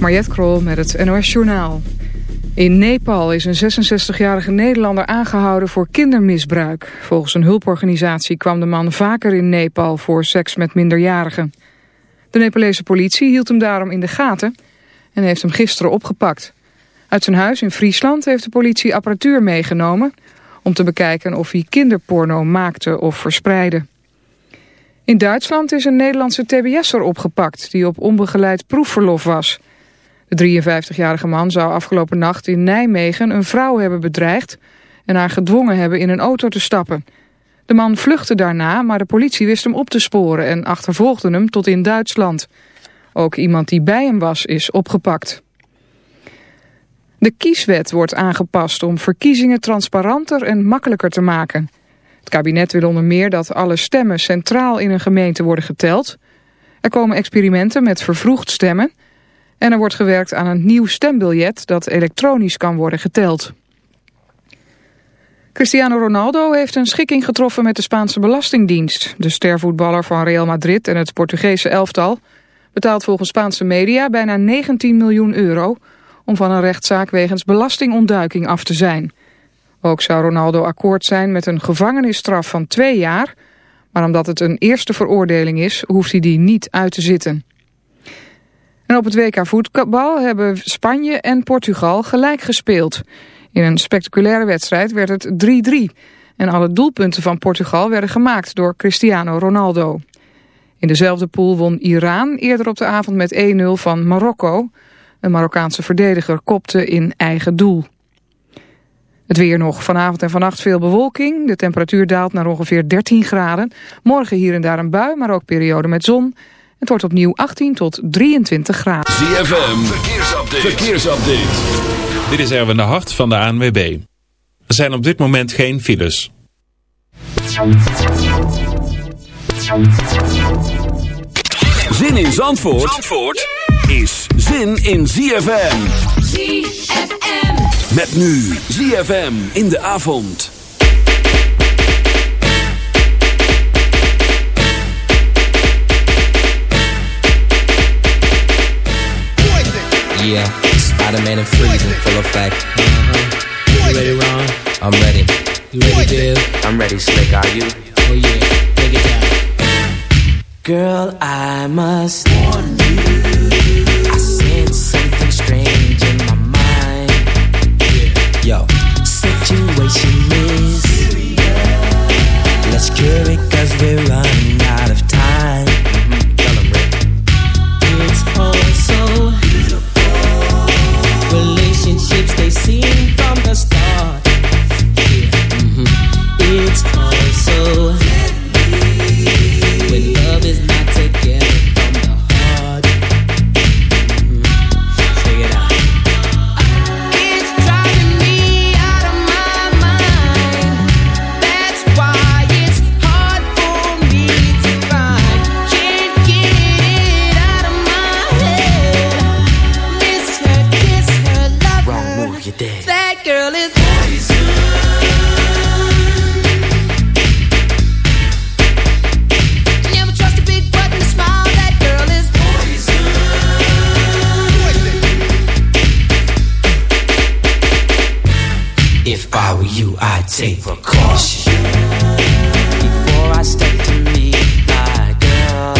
Mariette Krol met het NOS Journaal. In Nepal is een 66-jarige Nederlander aangehouden voor kindermisbruik. Volgens een hulporganisatie kwam de man vaker in Nepal voor seks met minderjarigen. De Nepalese politie hield hem daarom in de gaten en heeft hem gisteren opgepakt. Uit zijn huis in Friesland heeft de politie apparatuur meegenomen... om te bekijken of hij kinderporno maakte of verspreidde. In Duitsland is een Nederlandse tbs'er opgepakt... die op onbegeleid proefverlof was... De 53-jarige man zou afgelopen nacht in Nijmegen een vrouw hebben bedreigd en haar gedwongen hebben in een auto te stappen. De man vluchtte daarna, maar de politie wist hem op te sporen en achtervolgde hem tot in Duitsland. Ook iemand die bij hem was is opgepakt. De kieswet wordt aangepast om verkiezingen transparanter en makkelijker te maken. Het kabinet wil onder meer dat alle stemmen centraal in een gemeente worden geteld. Er komen experimenten met vervroegd stemmen en er wordt gewerkt aan een nieuw stembiljet dat elektronisch kan worden geteld. Cristiano Ronaldo heeft een schikking getroffen met de Spaanse Belastingdienst. De stervoetballer van Real Madrid en het Portugese elftal betaalt volgens Spaanse media bijna 19 miljoen euro om van een rechtszaak wegens belastingontduiking af te zijn. Ook zou Ronaldo akkoord zijn met een gevangenisstraf van twee jaar, maar omdat het een eerste veroordeling is, hoeft hij die niet uit te zitten. En op het WK voetbal hebben Spanje en Portugal gelijk gespeeld. In een spectaculaire wedstrijd werd het 3-3. En alle doelpunten van Portugal werden gemaakt door Cristiano Ronaldo. In dezelfde pool won Iran eerder op de avond met 1-0 van Marokko. Een Marokkaanse verdediger kopte in eigen doel. Het weer nog. Vanavond en vannacht veel bewolking. De temperatuur daalt naar ongeveer 13 graden. Morgen hier en daar een bui, maar ook periode met zon. Het wordt opnieuw 18 tot 23 graden. ZFM, verkeersupdate. verkeersupdate. Dit is Erwin de Hart van de ANWB. Er zijn op dit moment geen files. Zin in Zandvoort, Zandvoort is zin in ZFM. ZFM. Met nu ZFM in de avond. Yeah, Spider-Man and Freeze in full effect. Uh-huh. You ready, Ron? I'm ready. You ready, Dib? I'm ready, Slick. Are you? Oh yeah, take it down. Girl, I must warn you. I sense something strange in my mind. Yo, situation is Let's cure it cause we're running out of time. Tell him, Rick. It's all take precaution. Before I step to meet my girl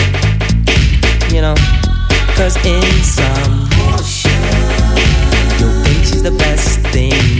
You know, cause in some You'll think she's the best thing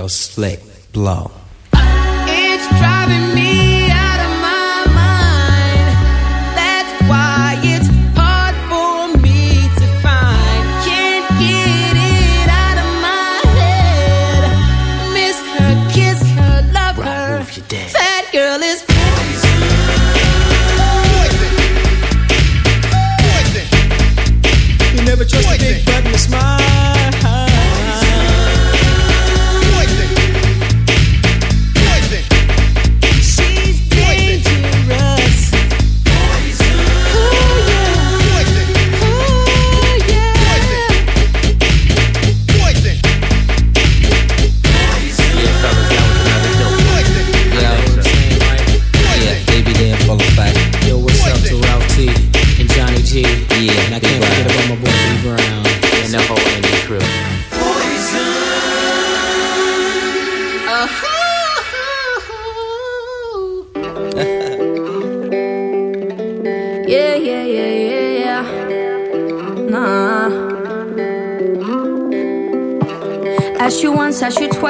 your slick blow. It's driving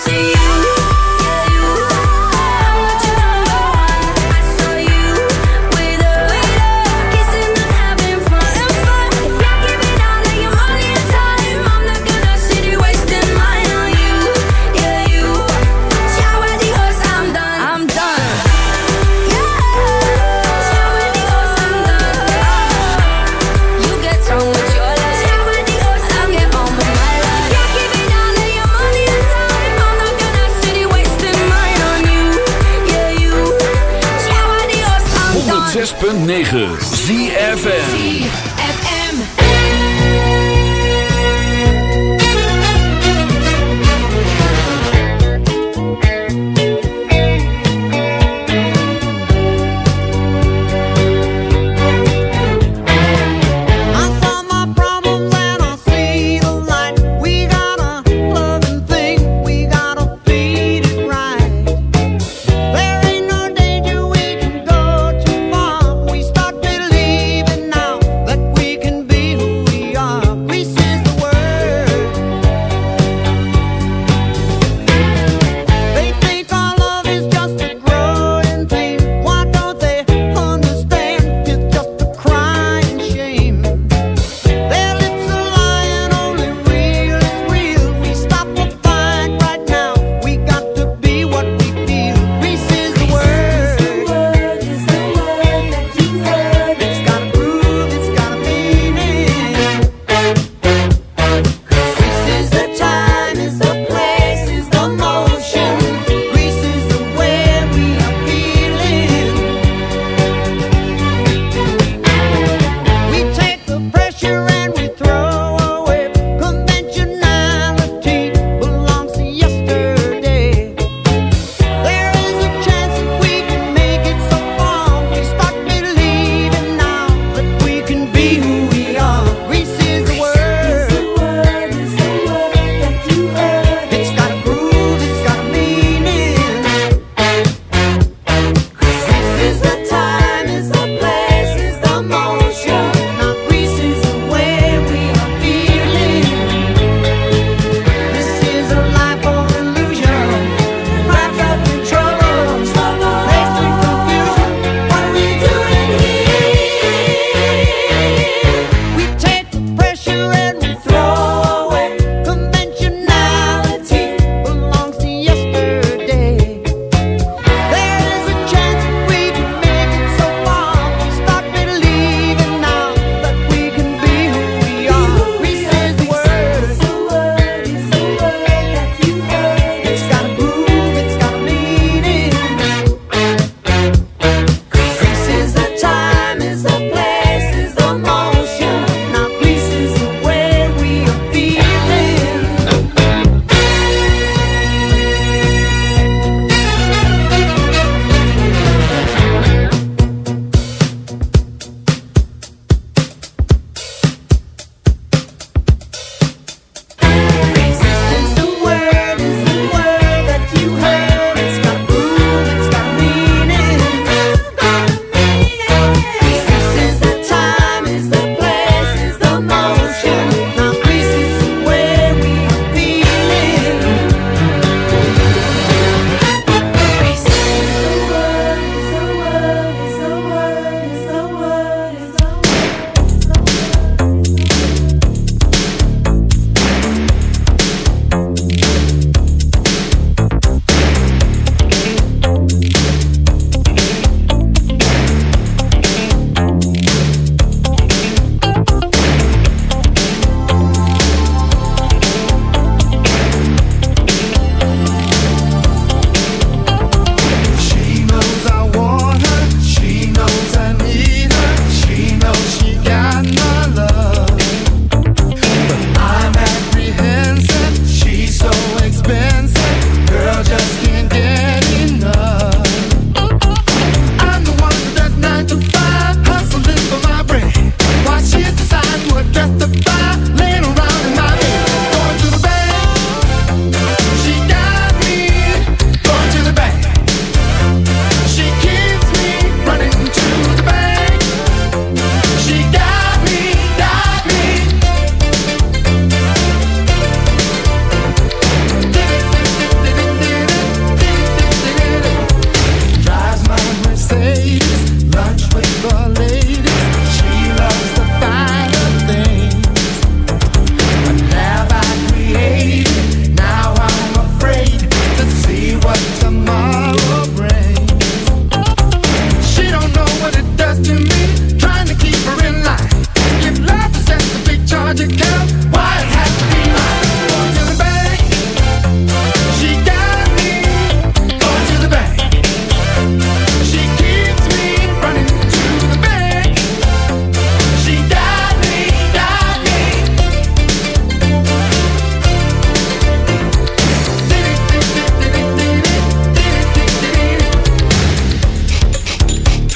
to you.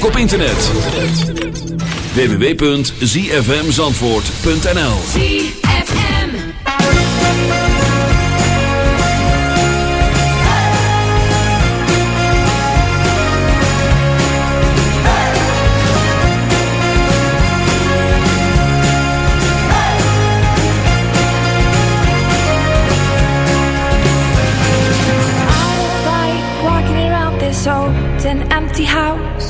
ook op internet. www.zfmzandvoort.nl empty house.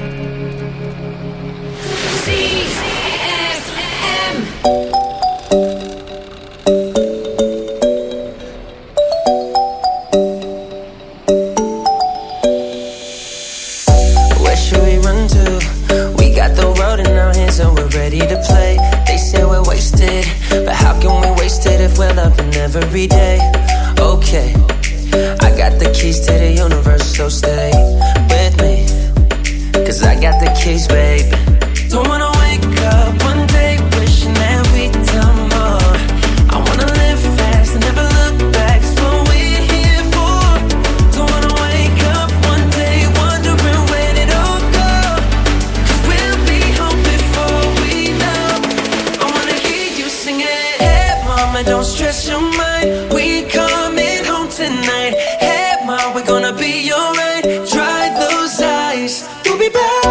Every day? Okay, I got the keys to the universe, so stay baby, baby.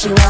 she wants.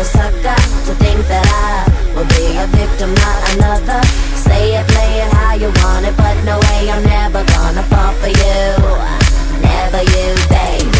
a sucker to think that I will be a victim, not another. Say it, play it how you want it, but no way I'm never gonna fall for you. Never you, baby.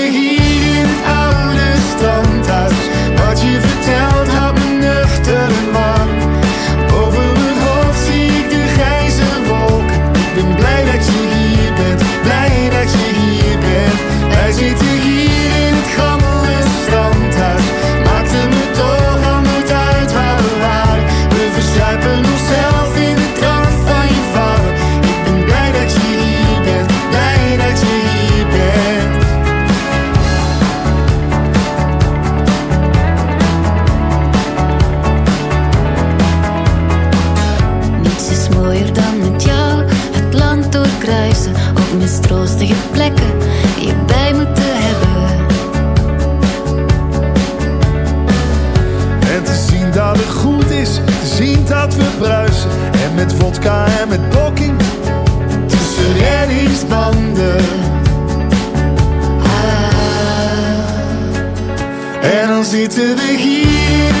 En met Poking tussen reddingsbanden. Ah, en dan zitten we hier.